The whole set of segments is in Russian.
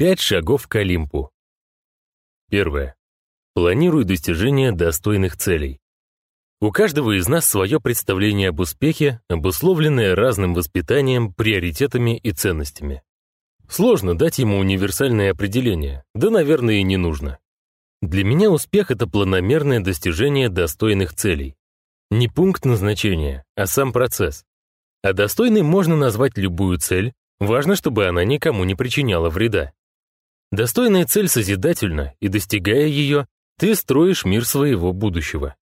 Пять шагов к Олимпу. Первое. Планируй достижение достойных целей. У каждого из нас свое представление об успехе, обусловленное разным воспитанием, приоритетами и ценностями. Сложно дать ему универсальное определение, да, наверное, и не нужно. Для меня успех — это планомерное достижение достойных целей. Не пункт назначения, а сам процесс. А достойной можно назвать любую цель, важно, чтобы она никому не причиняла вреда. Достойная цель созидательна, и достигая ее, ты строишь мир своего будущего.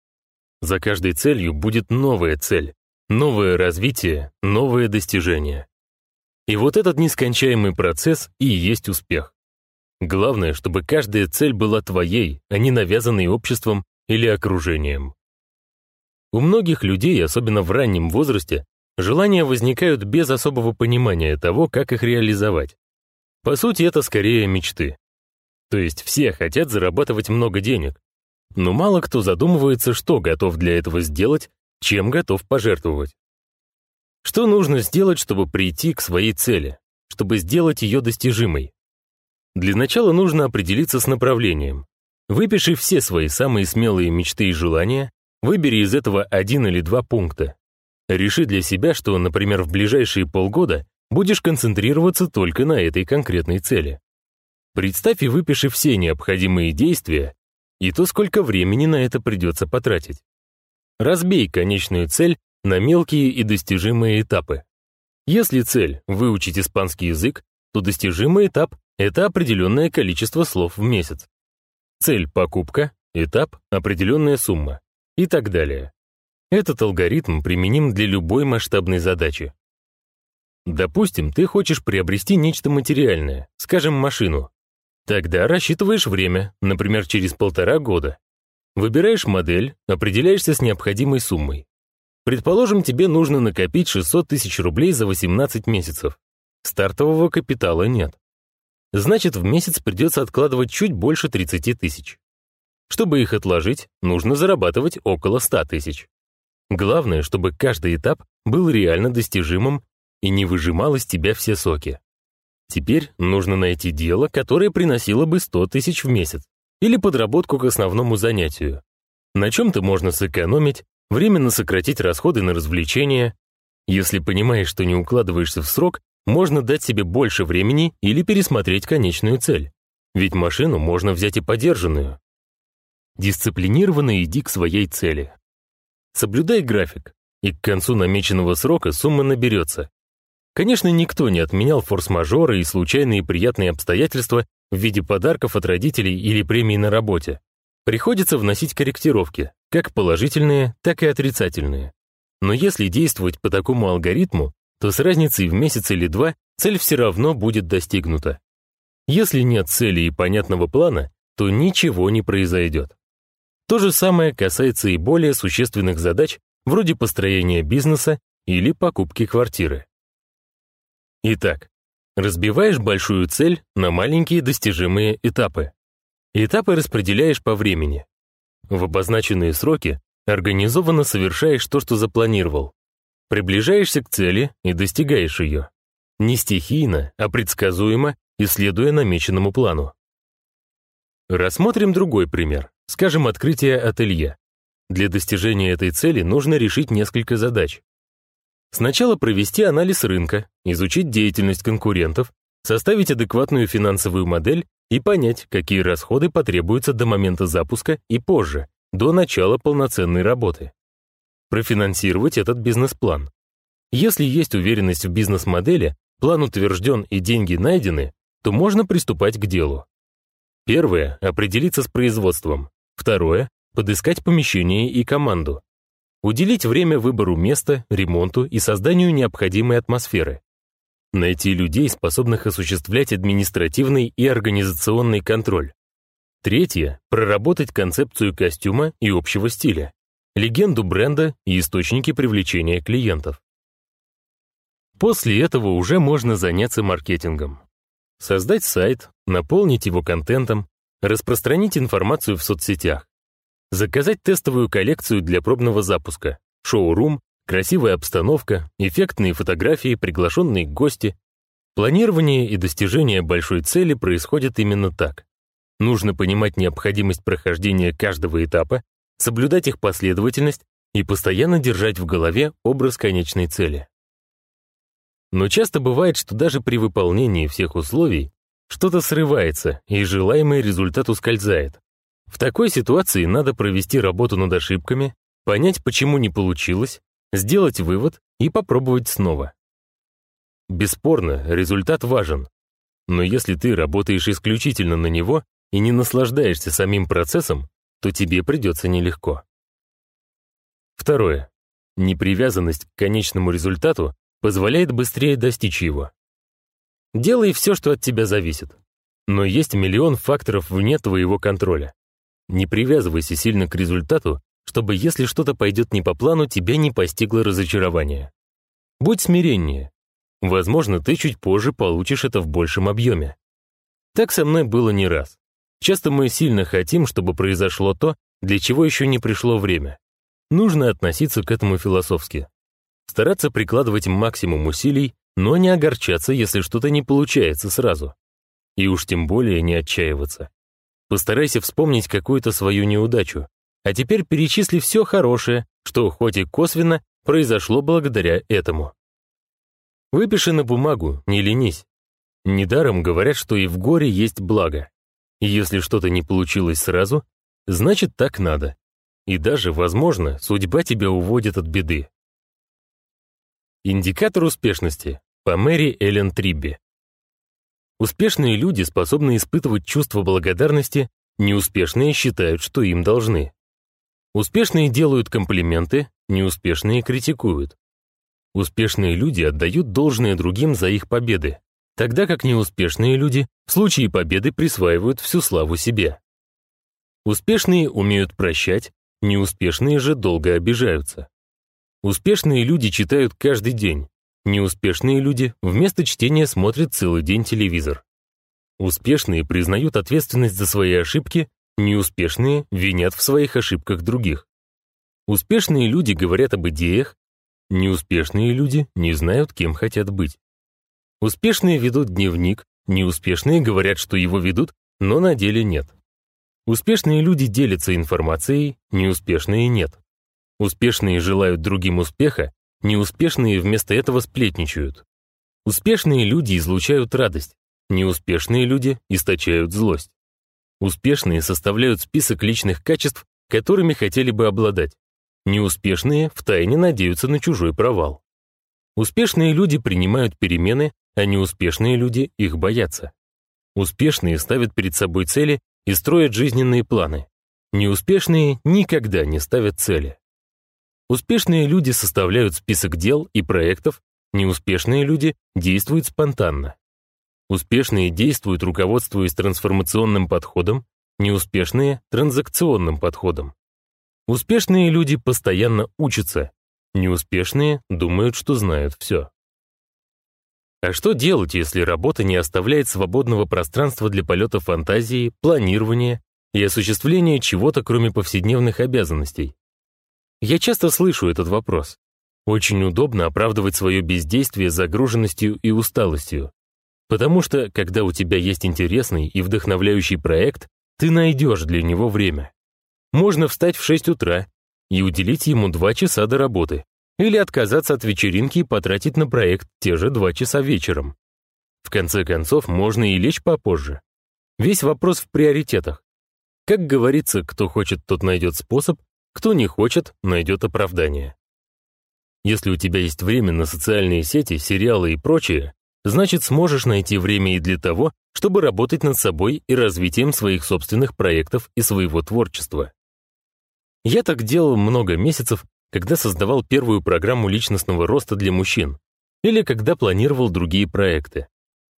За каждой целью будет новая цель, новое развитие, новое достижение. И вот этот нескончаемый процесс и есть успех. Главное, чтобы каждая цель была твоей, а не навязанной обществом или окружением. У многих людей, особенно в раннем возрасте, желания возникают без особого понимания того, как их реализовать. По сути, это скорее мечты. То есть все хотят зарабатывать много денег, но мало кто задумывается, что готов для этого сделать, чем готов пожертвовать. Что нужно сделать, чтобы прийти к своей цели, чтобы сделать ее достижимой? Для начала нужно определиться с направлением. Выпиши все свои самые смелые мечты и желания, выбери из этого один или два пункта. Реши для себя, что, например, в ближайшие полгода будешь концентрироваться только на этой конкретной цели. Представь и выпиши все необходимые действия и то, сколько времени на это придется потратить. Разбей конечную цель на мелкие и достижимые этапы. Если цель — выучить испанский язык, то достижимый этап это определенное количество слов в месяц. Цель – покупка, этап – определенная сумма и так далее. Этот алгоритм применим для любой масштабной задачи. Допустим, ты хочешь приобрести нечто материальное, скажем, машину. Тогда рассчитываешь время, например, через полтора года. Выбираешь модель, определяешься с необходимой суммой. Предположим, тебе нужно накопить 600 тысяч рублей за 18 месяцев. Стартового капитала нет значит в месяц придется откладывать чуть больше 30 тысяч. Чтобы их отложить, нужно зарабатывать около 100 тысяч. Главное, чтобы каждый этап был реально достижимым и не выжимал из тебя все соки. Теперь нужно найти дело, которое приносило бы 100 тысяч в месяц, или подработку к основному занятию. На чем-то можно сэкономить, временно сократить расходы на развлечения. Если понимаешь, что не укладываешься в срок, можно дать себе больше времени или пересмотреть конечную цель. Ведь машину можно взять и подержанную. Дисциплинированно иди к своей цели. Соблюдай график, и к концу намеченного срока сумма наберется. Конечно, никто не отменял форс-мажоры и случайные приятные обстоятельства в виде подарков от родителей или премий на работе. Приходится вносить корректировки, как положительные, так и отрицательные. Но если действовать по такому алгоритму, то с разницей в месяц или два цель все равно будет достигнута. Если нет цели и понятного плана, то ничего не произойдет. То же самое касается и более существенных задач, вроде построения бизнеса или покупки квартиры. Итак, разбиваешь большую цель на маленькие достижимые этапы. Этапы распределяешь по времени. В обозначенные сроки организованно совершаешь то, что запланировал. Приближаешься к цели и достигаешь ее. Не стихийно, а предсказуемо, исследуя намеченному плану. Рассмотрим другой пример, скажем, открытие ателье. Для достижения этой цели нужно решить несколько задач. Сначала провести анализ рынка, изучить деятельность конкурентов, составить адекватную финансовую модель и понять, какие расходы потребуются до момента запуска и позже, до начала полноценной работы профинансировать этот бизнес-план. Если есть уверенность в бизнес-модели, план утвержден и деньги найдены, то можно приступать к делу. Первое – определиться с производством. Второе – подыскать помещение и команду. Уделить время выбору места, ремонту и созданию необходимой атмосферы. Найти людей, способных осуществлять административный и организационный контроль. Третье – проработать концепцию костюма и общего стиля легенду бренда и источники привлечения клиентов. После этого уже можно заняться маркетингом. Создать сайт, наполнить его контентом, распространить информацию в соцсетях, заказать тестовую коллекцию для пробного запуска, шоу-рум, красивая обстановка, эффектные фотографии, приглашенные гости. Планирование и достижение большой цели происходят именно так. Нужно понимать необходимость прохождения каждого этапа, соблюдать их последовательность и постоянно держать в голове образ конечной цели. Но часто бывает, что даже при выполнении всех условий что-то срывается, и желаемый результат ускользает. В такой ситуации надо провести работу над ошибками, понять, почему не получилось, сделать вывод и попробовать снова. Бесспорно, результат важен. Но если ты работаешь исключительно на него и не наслаждаешься самим процессом, то тебе придется нелегко. Второе. Непривязанность к конечному результату позволяет быстрее достичь его. Делай все, что от тебя зависит. Но есть миллион факторов вне твоего контроля. Не привязывайся сильно к результату, чтобы если что-то пойдет не по плану, тебя не постигло разочарование. Будь смиреннее, Возможно, ты чуть позже получишь это в большем объеме. Так со мной было не раз. Часто мы сильно хотим, чтобы произошло то, для чего еще не пришло время. Нужно относиться к этому философски. Стараться прикладывать максимум усилий, но не огорчаться, если что-то не получается сразу. И уж тем более не отчаиваться. Постарайся вспомнить какую-то свою неудачу, а теперь перечисли все хорошее, что хоть и косвенно произошло благодаря этому. Выпиши на бумагу, не ленись. Недаром говорят, что и в горе есть благо. И если что-то не получилось сразу, значит так надо. И даже, возможно, судьба тебя уводит от беды. Индикатор успешности по Мэри Эллен Трибби. Успешные люди способны испытывать чувство благодарности, неуспешные считают, что им должны. Успешные делают комплименты, неуспешные критикуют. Успешные люди отдают должное другим за их победы, тогда как неуспешные люди в случае победы присваивают всю славу себе. Успешные умеют прощать, неуспешные же долго обижаются. Успешные люди читают каждый день, неуспешные люди вместо чтения смотрят целый день телевизор. Успешные признают ответственность за свои ошибки, неуспешные винят в своих ошибках других. Успешные люди говорят об идеях, Неуспешные люди не знают, кем хотят быть. Успешные ведут дневник, неуспешные говорят, что его ведут, но на деле нет. Успешные люди делятся информацией, неуспешные нет. Успешные желают другим успеха, неуспешные вместо этого сплетничают. Успешные люди излучают радость, неуспешные люди источают злость. Успешные составляют список личных качеств, которыми хотели бы обладать. Неуспешные втайне надеются на чужой провал. Успешные люди принимают перемены, а неуспешные люди их боятся. Успешные ставят перед собой цели и строят жизненные планы. Неуспешные никогда не ставят цели. Успешные люди составляют список дел и проектов, неуспешные люди действуют спонтанно. Успешные действуют, руководствуясь трансформационным подходом, неуспешные — транзакционным подходом. Успешные люди постоянно учатся, неуспешные думают, что знают все. А что делать, если работа не оставляет свободного пространства для полета фантазии, планирования и осуществления чего-то, кроме повседневных обязанностей? Я часто слышу этот вопрос. Очень удобно оправдывать свое бездействие загруженностью и усталостью. Потому что, когда у тебя есть интересный и вдохновляющий проект, ты найдешь для него время. Можно встать в 6 утра и уделить ему 2 часа до работы, или отказаться от вечеринки и потратить на проект те же 2 часа вечером. В конце концов, можно и лечь попозже. Весь вопрос в приоритетах. Как говорится, кто хочет, тот найдет способ, кто не хочет, найдет оправдание. Если у тебя есть время на социальные сети, сериалы и прочее, значит сможешь найти время и для того, чтобы работать над собой и развитием своих собственных проектов и своего творчества. Я так делал много месяцев, когда создавал первую программу личностного роста для мужчин или когда планировал другие проекты.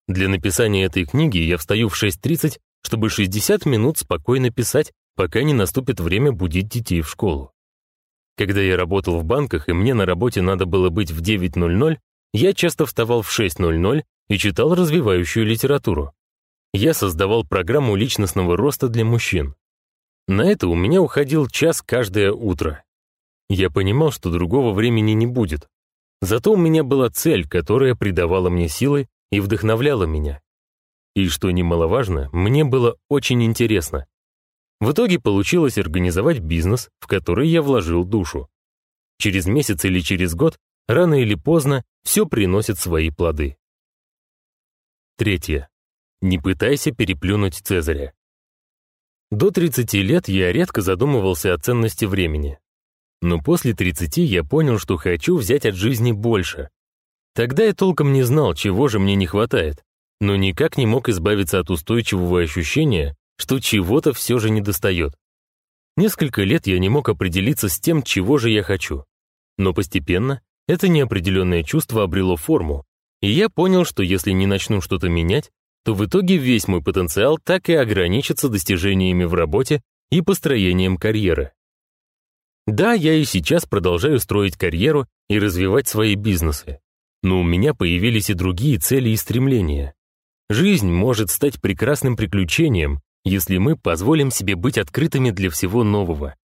Для написания этой книги я встаю в 6.30, чтобы 60 минут спокойно писать, пока не наступит время будить детей в школу. Когда я работал в банках и мне на работе надо было быть в 9.00, я часто вставал в 6.00 и читал развивающую литературу. Я создавал программу личностного роста для мужчин. На это у меня уходил час каждое утро. Я понимал, что другого времени не будет. Зато у меня была цель, которая придавала мне силы и вдохновляла меня. И, что немаловажно, мне было очень интересно. В итоге получилось организовать бизнес, в который я вложил душу. Через месяц или через год, рано или поздно, все приносит свои плоды. Третье. Не пытайся переплюнуть Цезаря. До 30 лет я редко задумывался о ценности времени. Но после 30 я понял, что хочу взять от жизни больше. Тогда я толком не знал, чего же мне не хватает, но никак не мог избавиться от устойчивого ощущения, что чего-то все же недостает. Несколько лет я не мог определиться с тем, чего же я хочу. Но постепенно это неопределенное чувство обрело форму, и я понял, что если не начну что-то менять, то в итоге весь мой потенциал так и ограничится достижениями в работе и построением карьеры. Да, я и сейчас продолжаю строить карьеру и развивать свои бизнесы, но у меня появились и другие цели и стремления. Жизнь может стать прекрасным приключением, если мы позволим себе быть открытыми для всего нового.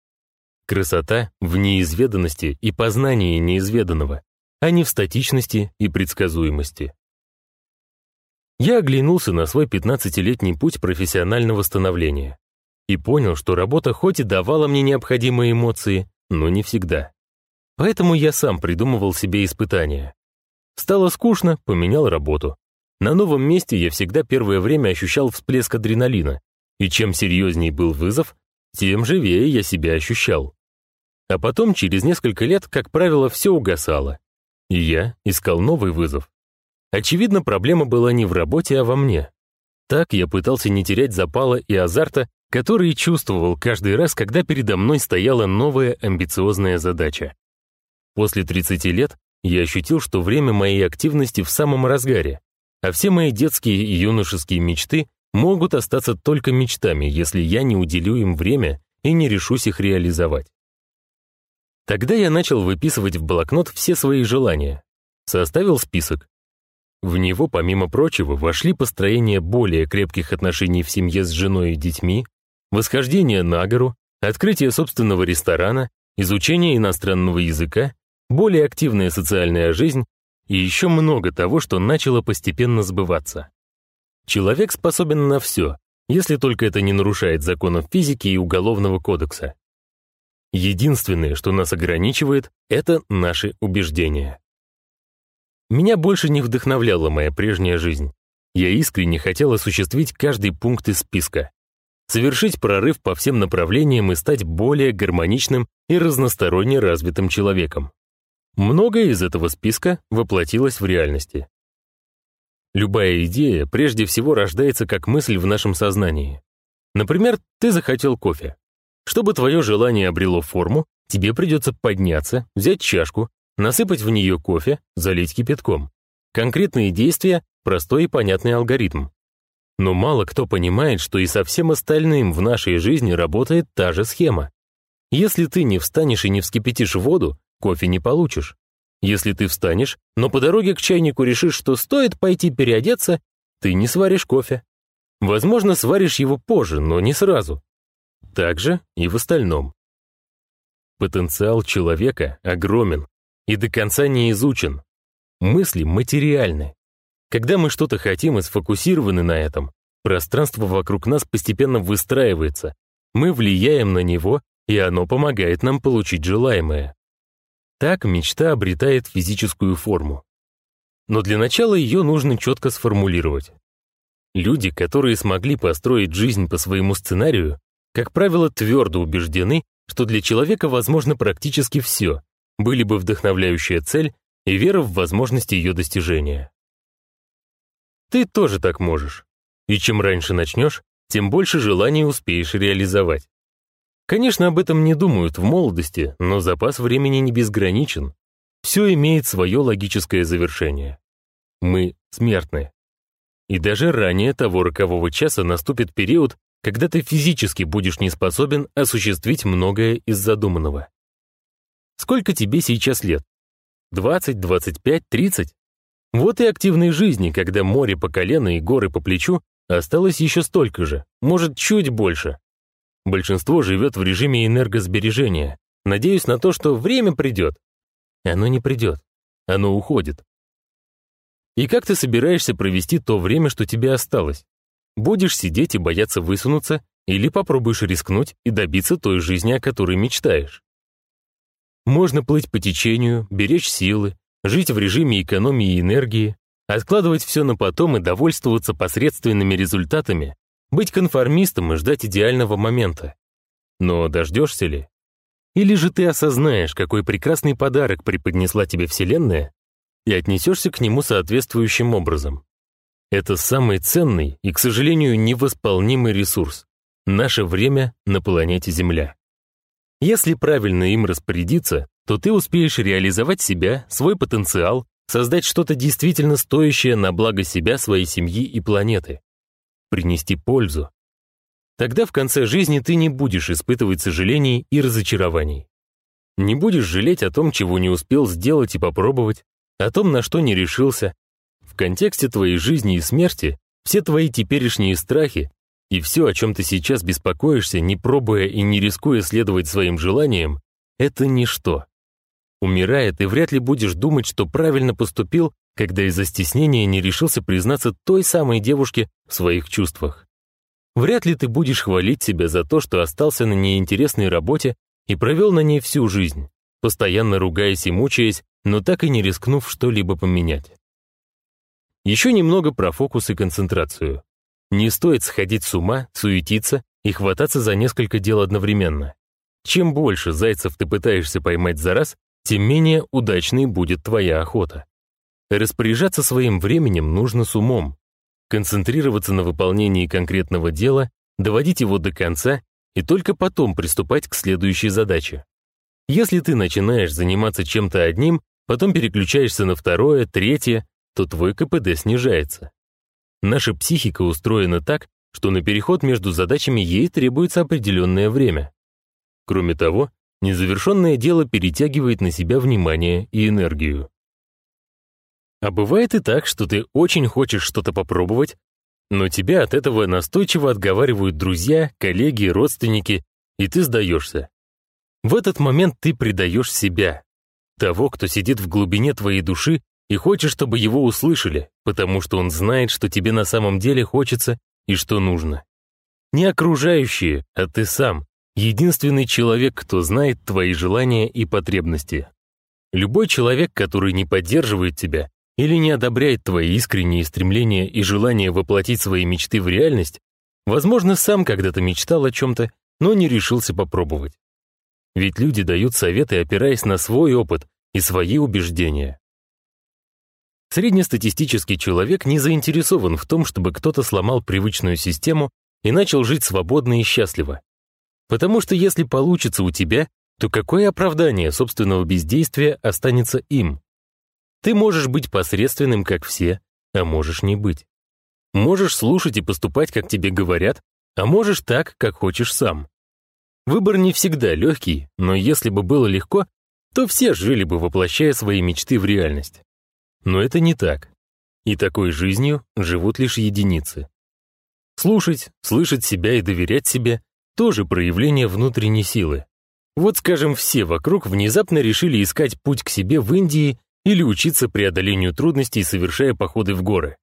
Красота в неизведанности и познании неизведанного, а не в статичности и предсказуемости. Я оглянулся на свой 15-летний путь профессионального становления и понял, что работа хоть и давала мне необходимые эмоции, но не всегда. Поэтому я сам придумывал себе испытания. Стало скучно, поменял работу. На новом месте я всегда первое время ощущал всплеск адреналина, и чем серьезней был вызов, тем живее я себя ощущал. А потом, через несколько лет, как правило, все угасало, и я искал новый вызов. Очевидно, проблема была не в работе, а во мне. Так я пытался не терять запала и азарта, который чувствовал каждый раз, когда передо мной стояла новая амбициозная задача. После 30 лет я ощутил, что время моей активности в самом разгаре, а все мои детские и юношеские мечты могут остаться только мечтами, если я не уделю им время и не решусь их реализовать. Тогда я начал выписывать в блокнот все свои желания. Составил список, в него, помимо прочего, вошли построение более крепких отношений в семье с женой и детьми, восхождение на гору, открытие собственного ресторана, изучение иностранного языка, более активная социальная жизнь и еще много того, что начало постепенно сбываться. Человек способен на все, если только это не нарушает законов физики и Уголовного кодекса. Единственное, что нас ограничивает, это наши убеждения. Меня больше не вдохновляла моя прежняя жизнь. Я искренне хотел осуществить каждый пункт из списка. Совершить прорыв по всем направлениям и стать более гармоничным и разносторонне развитым человеком. Многое из этого списка воплотилось в реальности. Любая идея прежде всего рождается как мысль в нашем сознании. Например, ты захотел кофе. Чтобы твое желание обрело форму, тебе придется подняться, взять чашку, насыпать в нее кофе, залить кипятком. Конкретные действия – простой и понятный алгоритм. Но мало кто понимает, что и со всем остальным в нашей жизни работает та же схема. Если ты не встанешь и не вскипятишь воду, кофе не получишь. Если ты встанешь, но по дороге к чайнику решишь, что стоит пойти переодеться, ты не сваришь кофе. Возможно, сваришь его позже, но не сразу. Так же и в остальном. Потенциал человека огромен, и до конца не изучен. Мысли материальны. Когда мы что-то хотим и сфокусированы на этом, пространство вокруг нас постепенно выстраивается, мы влияем на него, и оно помогает нам получить желаемое. Так мечта обретает физическую форму. Но для начала ее нужно четко сформулировать. Люди, которые смогли построить жизнь по своему сценарию, как правило, твердо убеждены, что для человека возможно практически все, были бы вдохновляющая цель и вера в возможность ее достижения. Ты тоже так можешь. И чем раньше начнешь, тем больше желаний успеешь реализовать. Конечно, об этом не думают в молодости, но запас времени не безграничен. Все имеет свое логическое завершение. Мы смертны. И даже ранее того рокового часа наступит период, когда ты физически будешь не способен осуществить многое из задуманного. Сколько тебе сейчас лет? 20, 25, 30? Вот и активной жизни, когда море по колено и горы по плечу, осталось еще столько же, может, чуть больше. Большинство живет в режиме энергосбережения, надеясь на то, что время придет. Оно не придет, оно уходит. И как ты собираешься провести то время, что тебе осталось? Будешь сидеть и бояться высунуться, или попробуешь рискнуть и добиться той жизни, о которой мечтаешь? Можно плыть по течению, беречь силы, жить в режиме экономии энергии, откладывать все на потом и довольствоваться посредственными результатами, быть конформистом и ждать идеального момента. Но дождешься ли? Или же ты осознаешь, какой прекрасный подарок преподнесла тебе Вселенная, и отнесешься к нему соответствующим образом. Это самый ценный и, к сожалению, невосполнимый ресурс — наше время на планете Земля. Если правильно им распорядиться, то ты успеешь реализовать себя, свой потенциал, создать что-то действительно стоящее на благо себя, своей семьи и планеты. Принести пользу. Тогда в конце жизни ты не будешь испытывать сожалений и разочарований. Не будешь жалеть о том, чего не успел сделать и попробовать, о том, на что не решился. В контексте твоей жизни и смерти все твои теперешние страхи и все, о чем ты сейчас беспокоишься, не пробуя и не рискуя следовать своим желаниям, это ничто. Умирая, ты вряд ли будешь думать, что правильно поступил, когда из-за стеснения не решился признаться той самой девушке в своих чувствах. Вряд ли ты будешь хвалить себя за то, что остался на неинтересной работе и провел на ней всю жизнь, постоянно ругаясь и мучаясь, но так и не рискнув что-либо поменять. Еще немного про фокус и концентрацию. Не стоит сходить с ума, суетиться и хвататься за несколько дел одновременно. Чем больше зайцев ты пытаешься поймать за раз, тем менее удачной будет твоя охота. Распоряжаться своим временем нужно с умом, концентрироваться на выполнении конкретного дела, доводить его до конца и только потом приступать к следующей задаче. Если ты начинаешь заниматься чем-то одним, потом переключаешься на второе, третье, то твой КПД снижается. Наша психика устроена так, что на переход между задачами ей требуется определенное время. Кроме того, незавершенное дело перетягивает на себя внимание и энергию. А бывает и так, что ты очень хочешь что-то попробовать, но тебя от этого настойчиво отговаривают друзья, коллеги, родственники, и ты сдаешься. В этот момент ты предаешь себя, того, кто сидит в глубине твоей души и хочет, чтобы его услышали, потому что он знает, что тебе на самом деле хочется и что нужно. Не окружающие, а ты сам, единственный человек, кто знает твои желания и потребности. Любой человек, который не поддерживает тебя или не одобряет твои искренние стремления и желания воплотить свои мечты в реальность, возможно, сам когда-то мечтал о чем-то, но не решился попробовать. Ведь люди дают советы, опираясь на свой опыт и свои убеждения. Среднестатистический человек не заинтересован в том, чтобы кто-то сломал привычную систему и начал жить свободно и счастливо. Потому что если получится у тебя, то какое оправдание собственного бездействия останется им? Ты можешь быть посредственным, как все, а можешь не быть. Можешь слушать и поступать, как тебе говорят, а можешь так, как хочешь сам. Выбор не всегда легкий, но если бы было легко, то все жили бы, воплощая свои мечты в реальность. Но это не так. И такой жизнью живут лишь единицы. Слушать, слышать себя и доверять себе — тоже проявление внутренней силы. Вот, скажем, все вокруг внезапно решили искать путь к себе в Индии или учиться преодолению трудностей, совершая походы в горы.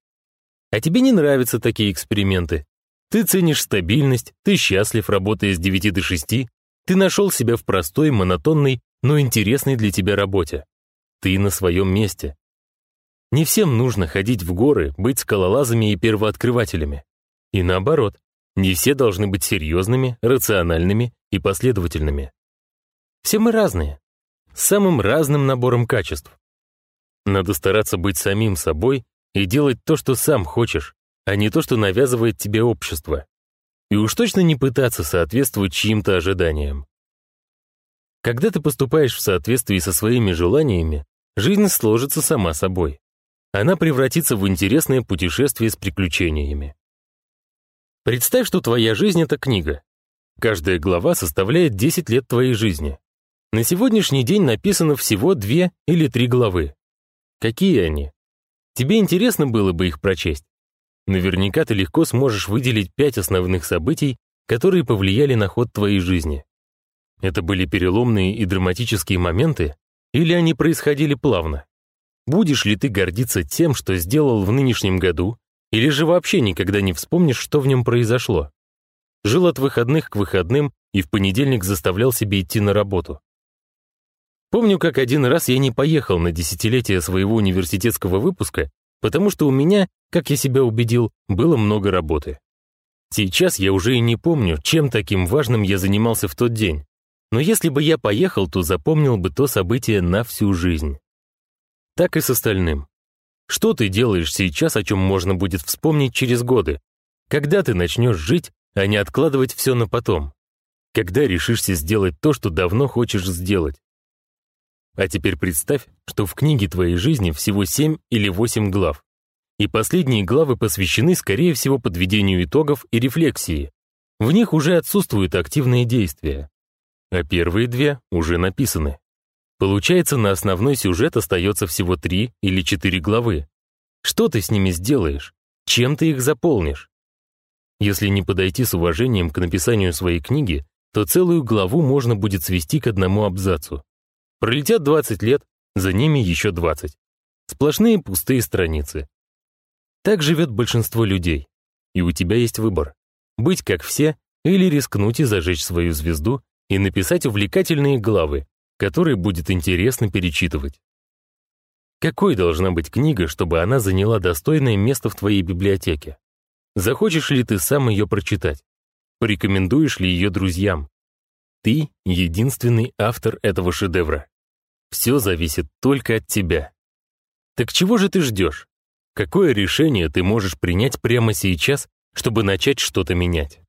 А тебе не нравятся такие эксперименты, ты ценишь стабильность, ты счастлив, работая с 9 до 6, ты нашел себя в простой, монотонной, но интересной для тебя работе. Ты на своем месте. Не всем нужно ходить в горы, быть скалолазами и первооткрывателями. И наоборот, не все должны быть серьезными, рациональными и последовательными. Все мы разные, с самым разным набором качеств. Надо стараться быть самим собой и делать то, что сам хочешь, а не то, что навязывает тебе общество. И уж точно не пытаться соответствовать чьим-то ожиданиям. Когда ты поступаешь в соответствии со своими желаниями, жизнь сложится сама собой. Она превратится в интересное путешествие с приключениями. Представь, что твоя жизнь — это книга. Каждая глава составляет 10 лет твоей жизни. На сегодняшний день написано всего две или три главы. Какие они? Тебе интересно было бы их прочесть? Наверняка ты легко сможешь выделить пять основных событий, которые повлияли на ход твоей жизни. Это были переломные и драматические моменты, или они происходили плавно? Будешь ли ты гордиться тем, что сделал в нынешнем году, или же вообще никогда не вспомнишь, что в нем произошло? Жил от выходных к выходным и в понедельник заставлял себе идти на работу. Помню, как один раз я не поехал на десятилетие своего университетского выпуска, потому что у меня, как я себя убедил, было много работы. Сейчас я уже и не помню, чем таким важным я занимался в тот день. Но если бы я поехал, то запомнил бы то событие на всю жизнь. Так и с остальным. Что ты делаешь сейчас, о чем можно будет вспомнить через годы? Когда ты начнешь жить, а не откладывать все на потом? Когда решишься сделать то, что давно хочешь сделать? А теперь представь, что в книге твоей жизни всего 7 или 8 глав. И последние главы посвящены, скорее всего, подведению итогов и рефлексии. В них уже отсутствуют активные действия. А первые две уже написаны. Получается, на основной сюжет остается всего 3 или 4 главы. Что ты с ними сделаешь? Чем ты их заполнишь? Если не подойти с уважением к написанию своей книги, то целую главу можно будет свести к одному абзацу. Пролетят 20 лет, за ними еще 20. Сплошные пустые страницы. Так живет большинство людей. И у тебя есть выбор. Быть как все или рискнуть и зажечь свою звезду и написать увлекательные главы, которые будет интересно перечитывать. Какой должна быть книга, чтобы она заняла достойное место в твоей библиотеке? Захочешь ли ты сам ее прочитать? Порекомендуешь ли ее друзьям? Ты — единственный автор этого шедевра. Все зависит только от тебя. Так чего же ты ждешь? Какое решение ты можешь принять прямо сейчас, чтобы начать что-то менять?